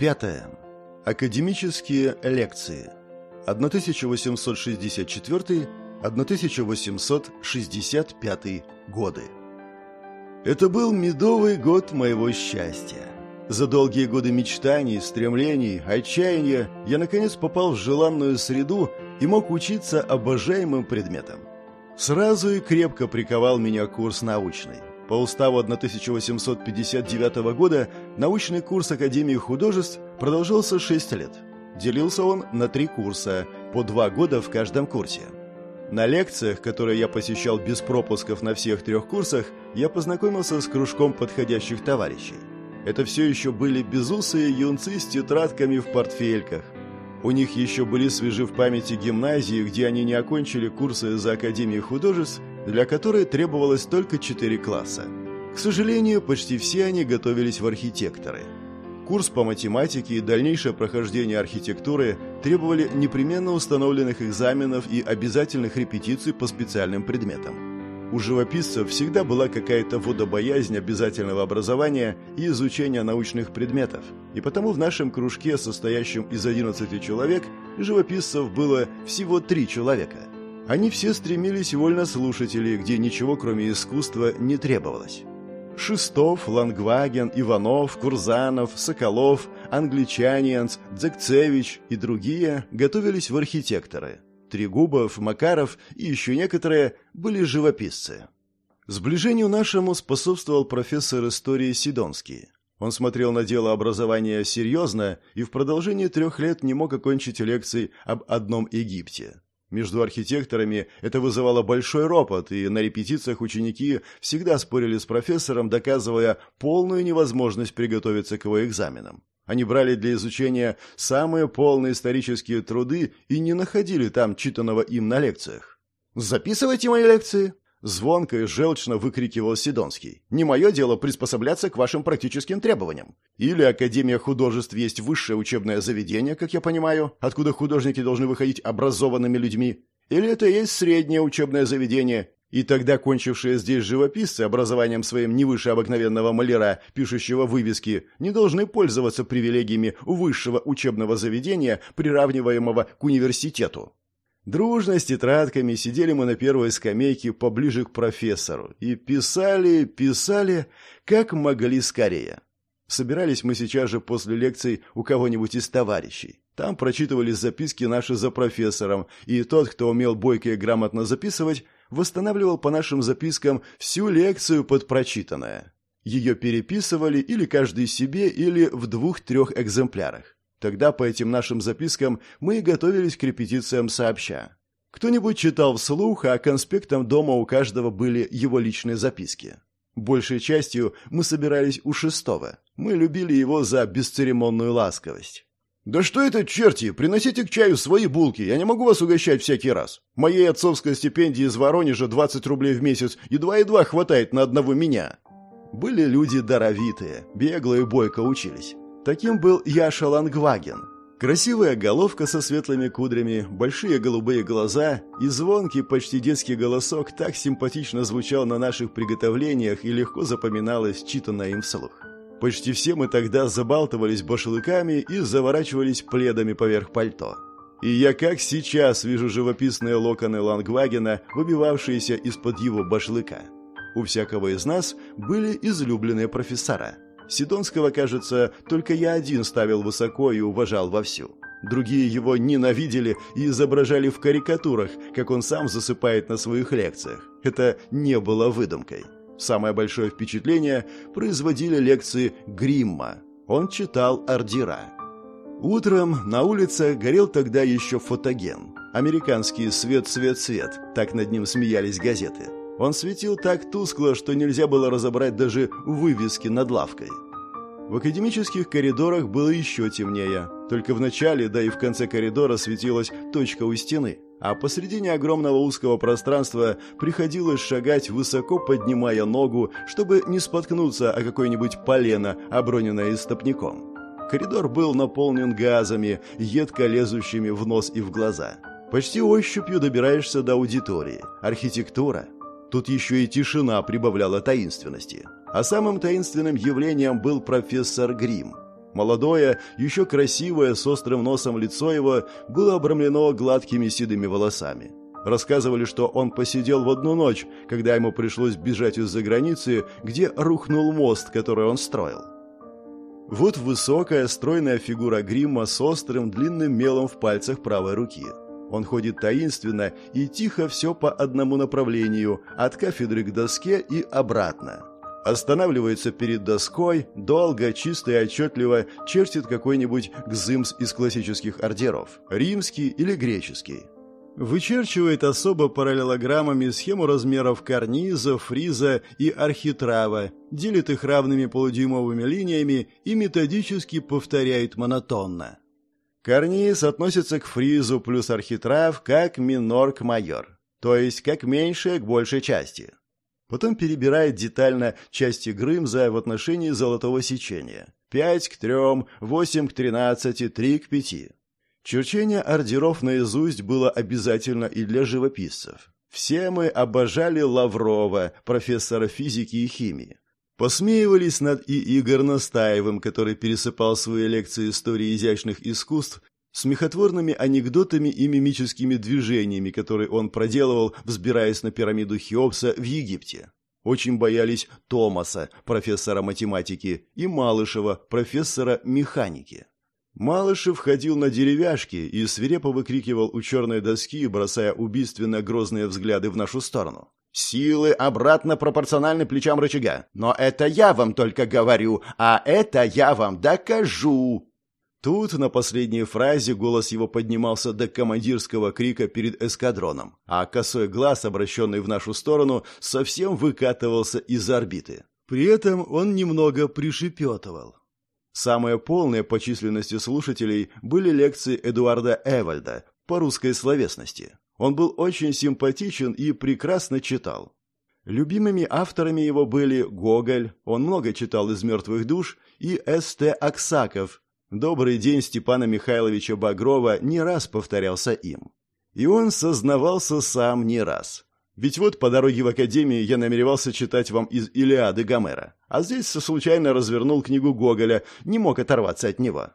Пятое. Академические лекции. 1864-1865 годы. Это был медовый год моего счастья. За долгие годы мечтаний, стремлений, отчаяния я наконец попал в желанную среду и мог учиться обожаемым предметам. Сразу и крепко приковал меня курс научный. По уставу 1859 года научный курс Академии художеств продолжался 6 лет. Делился он на три курса, по два года в каждом курсе. На лекциях, которые я посещал без пропусков на всех трех курсах, я познакомился с кружком подходящих товарищей. Это все еще были безусые юнцы с тетрадками в портфельках. У них еще были свежи в памяти гимназии, где они не окончили курсы за Академией художеств, для которой требовалось только четыре класса. К сожалению, почти все они готовились в архитекторы. Курс по математике и дальнейшее прохождение архитектуры требовали непременно установленных экзаменов и обязательных репетиций по специальным предметам. У живописцев всегда была какая-то водобоязнь обязательного образования и изучения научных предметов, и потому в нашем кружке, состоящем из 11 человек, живописцев было всего три человека. Они все стремились вольнослушателей, где ничего кроме искусства не требовалось. Шестов, Лангваген, Иванов, Курзанов, Соколов, Англичанинц, Дзекцевич и другие готовились в архитекторы – Трегубов, Макаров и еще некоторые были живописцы. Сближению нашему способствовал профессор истории Сидонский. Он смотрел на дело образования серьезно и в продолжении трех лет не мог окончить лекций об одном Египте. Между архитекторами это вызывало большой ропот, и на репетициях ученики всегда спорили с профессором, доказывая полную невозможность приготовиться к его экзаменам. Они брали для изучения самые полные исторические труды и не находили там читанного им на лекциях. «Записывайте мои лекции!» Звонко и желчно выкрикивал Сидонский. «Не мое дело приспосабляться к вашим практическим требованиям. Или Академия художеств есть высшее учебное заведение, как я понимаю, откуда художники должны выходить образованными людьми. Или это есть среднее учебное заведение, и тогда кончившие здесь живописцы образованием своим не выше обыкновенного маляра, пишущего вывески, не должны пользоваться привилегиями высшего учебного заведения, приравниваемого к университету. Дружно с тетрадками сидели мы на первой скамейке поближе к профессору и писали, писали, как могли скорее. Собирались мы сейчас же после лекций у кого-нибудь из товарищей. Там прочитывались записки наши за профессором, и тот, кто умел бойко и грамотно записывать, восстанавливал по нашим запискам всю лекцию под прочитанное. Ее переписывали или каждый себе, или в двух-трех экземплярах. Тогда по этим нашим запискам мы и готовились к репетициям сообща. Кто-нибудь читал вслух, а конспектом дома у каждого были его личные записки. Большей частью мы собирались у шестого. Мы любили его за бесцеремонную ласковость. «Да что это, черти? Приносите к чаю свои булки, я не могу вас угощать всякий раз. Моей отцовской стипендии из Воронежа 20 рублей в месяц едва-едва хватает на одного меня». Были люди даровитые, бегло и бойко учились. Таким был Яша Лангваген. Красивая головка со светлыми кудрями, большие голубые глаза и звонкий, почти детский голосок так симпатично звучал на наших приготовлениях и легко запоминалось, читанное им вслух. Почти все мы тогда забалтывались башлыками и заворачивались пледами поверх пальто. И я как сейчас вижу живописные локоны Лангвагена, выбивавшиеся из-под его башлыка. У всякого из нас были излюбленные профессора. Сидонского, кажется, только я один ставил высоко и уважал вовсю. Другие его ненавидели и изображали в карикатурах, как он сам засыпает на своих лекциях. Это не было выдумкой. Самое большое впечатление производили лекции Гримма. Он читал ордера. Утром на улице горел тогда еще фотоген. Американский «Свет, свет, свет», так над ним смеялись газеты. Он светил так тускло, что нельзя было разобрать даже вывески над лавкой. В академических коридорах было еще темнее. Только в начале, да и в конце коридора светилась точка у стены – а посредине огромного узкого пространства приходилось шагать, высоко поднимая ногу, чтобы не споткнуться о какое-нибудь полено, оброненное истопником. Коридор был наполнен газами, едко лезущими в нос и в глаза. Почти ощупью добираешься до аудитории. Архитектура. Тут еще и тишина прибавляла таинственности. А самым таинственным явлением был профессор Грим. Молодое, еще красивое, с острым носом лицо его было обрамлено гладкими седыми волосами. Рассказывали, что он посидел в одну ночь, когда ему пришлось бежать из-за границы, где рухнул мост, который он строил. Вот высокая, стройная фигура грима с острым, длинным мелом в пальцах правой руки. Он ходит таинственно и тихо все по одному направлению, от кафедры к доске и обратно. Останавливается перед доской, долго, чисто и отчетливо чертит какой-нибудь гзымс из классических ордеров, римский или греческий. Вычерчивает особо параллелограммами схему размеров карниза, фриза и архитрава, делит их равными полудюймовыми линиями и методически повторяет монотонно. Карниз относится к фризу плюс архитрав как минор к майор, то есть как меньшее к большей части. Потом перебирает детально части Грымза в отношении золотого сечения. 5 к 3, 8 к 13, 3 к 5. Черчение ордеров наизусть было обязательно и для живописцев. Все мы обожали Лаврова, профессора физики и химии. Посмеивались над и Игорь Настаевым, который пересыпал свои лекции истории изящных искусств смехотворными анекдотами и мимическими движениями, которые он проделывал, взбираясь на пирамиду Хеопса в Египте. Очень боялись Томаса, профессора математики, и Малышева, профессора механики. Малышев ходил на деревяшки и свирепо выкрикивал у черной доски, бросая убийственно грозные взгляды в нашу сторону. «Силы обратно пропорциональны плечам рычага. Но это я вам только говорю, а это я вам докажу!» Тут на последней фразе голос его поднимался до командирского крика перед эскадроном, а косой глаз, обращенный в нашу сторону, совсем выкатывался из орбиты. При этом он немного пришепетывал. Самые полные по численности слушателей были лекции Эдуарда Эвальда по русской словесности. Он был очень симпатичен и прекрасно читал. Любимыми авторами его были Гоголь, он много читал из «Мертвых душ», и С.Т. Аксаков. «Добрый день» Степана Михайловича Багрова не раз повторялся им. И он сознавался сам не раз. Ведь вот по дороге в академию я намеревался читать вам из Илиады Гомера, а здесь случайно развернул книгу Гоголя, не мог оторваться от него.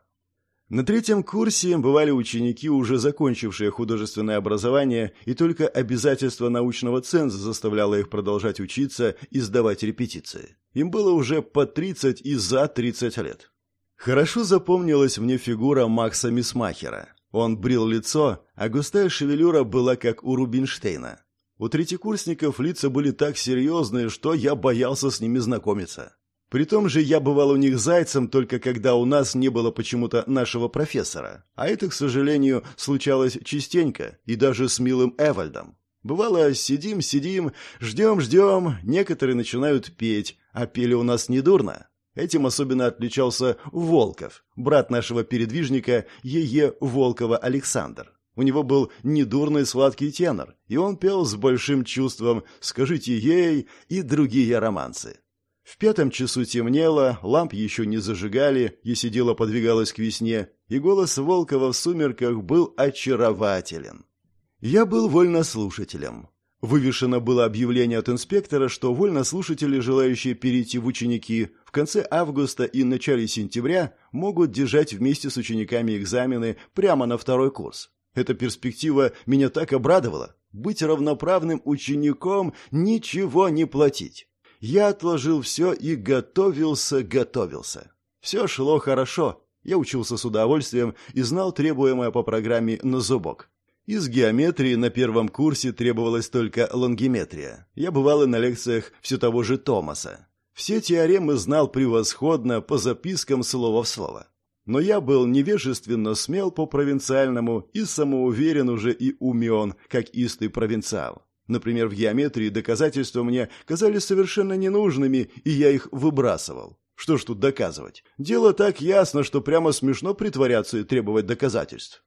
На третьем курсе бывали ученики, уже закончившие художественное образование, и только обязательство научного ценза заставляло их продолжать учиться и сдавать репетиции. Им было уже по 30 и за 30 лет. Хорошо запомнилась мне фигура Макса Мисмахера. Он брил лицо, а густая шевелюра была как у Рубинштейна. У третьекурсников лица были так серьезные, что я боялся с ними знакомиться. При том же я бывал у них зайцем только когда у нас не было почему-то нашего профессора. А это, к сожалению, случалось частенько, и даже с милым Эвальдом. Бывало, сидим, сидим, ждем, ждем, некоторые начинают петь, а пели у нас недурно. Этим особенно отличался Волков, брат нашего передвижника Е.Е. Волкова Александр. У него был недурный сладкий тенор, и он пел с большим чувством «Скажите ей» и другие романсы. В пятом часу темнело, ламп еще не зажигали, если дело подвигалось к весне, и голос Волкова в сумерках был очарователен. Я был вольнослушателем. Вывешено было объявление от инспектора, что вольнослушатели, желающие перейти в ученики, в конце августа и начале сентября могут держать вместе с учениками экзамены прямо на второй курс. Эта перспектива меня так обрадовала. Быть равноправным учеником, ничего не платить. Я отложил все и готовился, готовился. Все шло хорошо. Я учился с удовольствием и знал требуемое по программе на зубок. Из геометрии на первом курсе требовалась только лонгиметрия. Я бывал и на лекциях все того же Томаса. Все теоремы знал превосходно по запискам слово в слово. Но я был невежественно смел по-провинциальному и самоуверен уже и умен, как истый провинциал. Например, в геометрии доказательства мне казались совершенно ненужными, и я их выбрасывал. Что ж тут доказывать? Дело так ясно, что прямо смешно притворяться и требовать доказательств.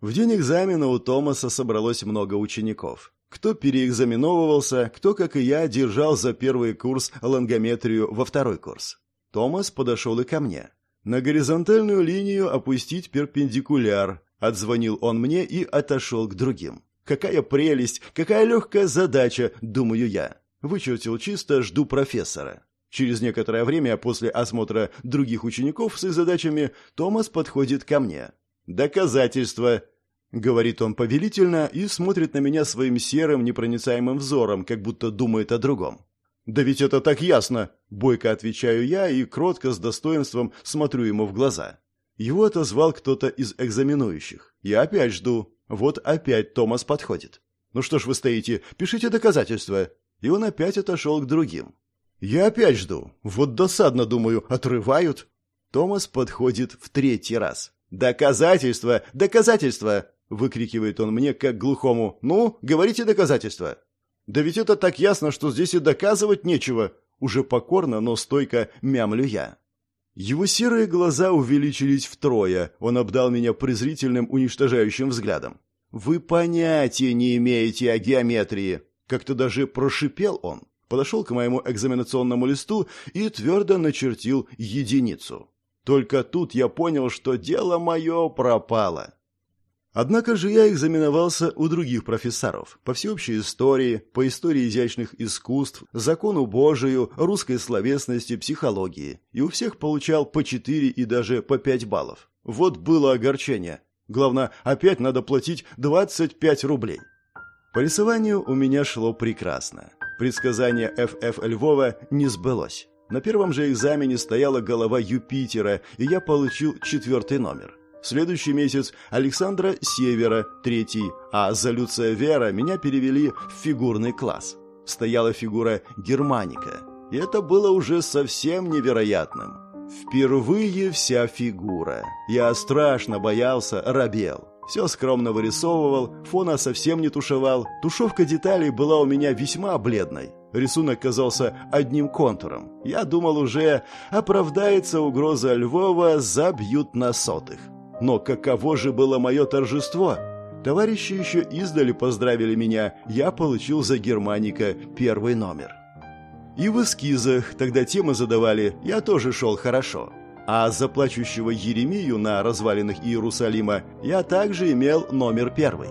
В день экзамена у Томаса собралось много учеников. Кто переэкзаменовывался, кто, как и я, держал за первый курс лонгометрию во второй курс. Томас подошел и ко мне. На горизонтальную линию опустить перпендикуляр. Отзвонил он мне и отошел к другим. Какая прелесть, какая легкая задача, думаю я. Вычертил чисто, жду профессора. Через некоторое время после осмотра других учеников с их задачами Томас подходит ко мне. «Доказательства!» — говорит он повелительно и смотрит на меня своим серым непроницаемым взором, как будто думает о другом. «Да ведь это так ясно!» — бойко отвечаю я и кротко с достоинством смотрю ему в глаза. Его отозвал кто-то из экзаменующих. Я опять жду. Вот опять Томас подходит. «Ну что ж вы стоите? Пишите доказательства!» И он опять отошел к другим. Я опять жду. Вот досадно, думаю, отрывают. Томас подходит в третий раз. «Доказательства! Доказательства!» — выкрикивает он мне, как глухому. «Ну, говорите доказательства!» «Да ведь это так ясно, что здесь и доказывать нечего!» Уже покорно, но стойко мямлю я. Его серые глаза увеличились втрое. Он обдал меня презрительным, уничтожающим взглядом. «Вы понятия не имеете о геометрии!» Как-то даже прошипел он подошел к моему экзаменационному листу и твердо начертил единицу. Только тут я понял, что дело мое пропало. Однако же я экзаменовался у других профессоров по всеобщей истории, по истории изящных искусств, закону Божию, русской словесности, психологии, и у всех получал по 4 и даже по 5 баллов. Вот было огорчение. Главное, опять надо платить 25 рублей. По рисованию у меня шло прекрасно. Предсказание Ф.Ф. Львова не сбылось. На первом же экзамене стояла голова Юпитера, и я получил четвертый номер. Следующий месяц Александра Севера, третий, а за Люция Вера меня перевели в фигурный класс. Стояла фигура Германика, и это было уже совсем невероятным. Впервые вся фигура. Я страшно боялся, робел. Все скромно вырисовывал, фона совсем не тушевал. Тушевка деталей была у меня весьма бледной. Рисунок казался одним контуром. Я думал уже, оправдается угроза Львова, забьют на сотых. Но каково же было мое торжество? Товарищи еще издали поздравили меня. Я получил за Германика первый номер. И в эскизах, тогда темы задавали, я тоже шел хорошо. А за плачущего Еремию на развалинах Иерусалима я также имел номер первый.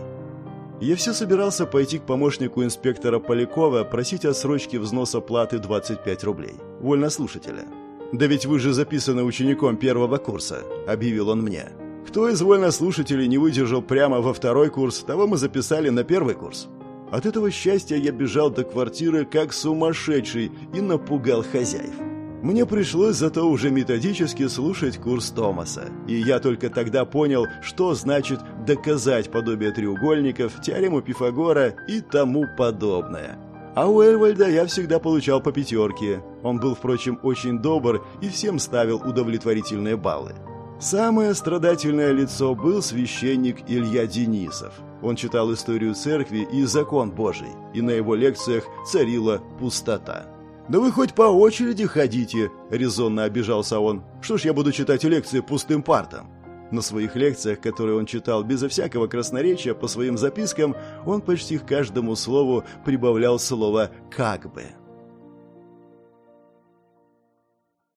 Я все собирался пойти к помощнику инспектора Полякова просить отсрочки взноса платы 25 рублей. Вольнослушателя. «Да ведь вы же записаны учеником первого курса», — объявил он мне. «Кто из вольнослушателей не выдержал прямо во второй курс, того мы записали на первый курс». От этого счастья я бежал до квартиры как сумасшедший и напугал хозяев. Мне пришлось зато уже методически слушать курс Томаса, и я только тогда понял, что значит доказать подобие треугольников, теорему Пифагора и тому подобное. А у Эльвальда я всегда получал по пятерке. Он был, впрочем, очень добр и всем ставил удовлетворительные баллы. Самое страдательное лицо был священник Илья Денисов. Он читал историю церкви и закон Божий, и на его лекциях царила пустота. «Да вы хоть по очереди ходите!» – резонно обижался он. «Что ж я буду читать лекции пустым партом?» На своих лекциях, которые он читал безо всякого красноречия по своим запискам, он почти к каждому слову прибавлял слово «как бы».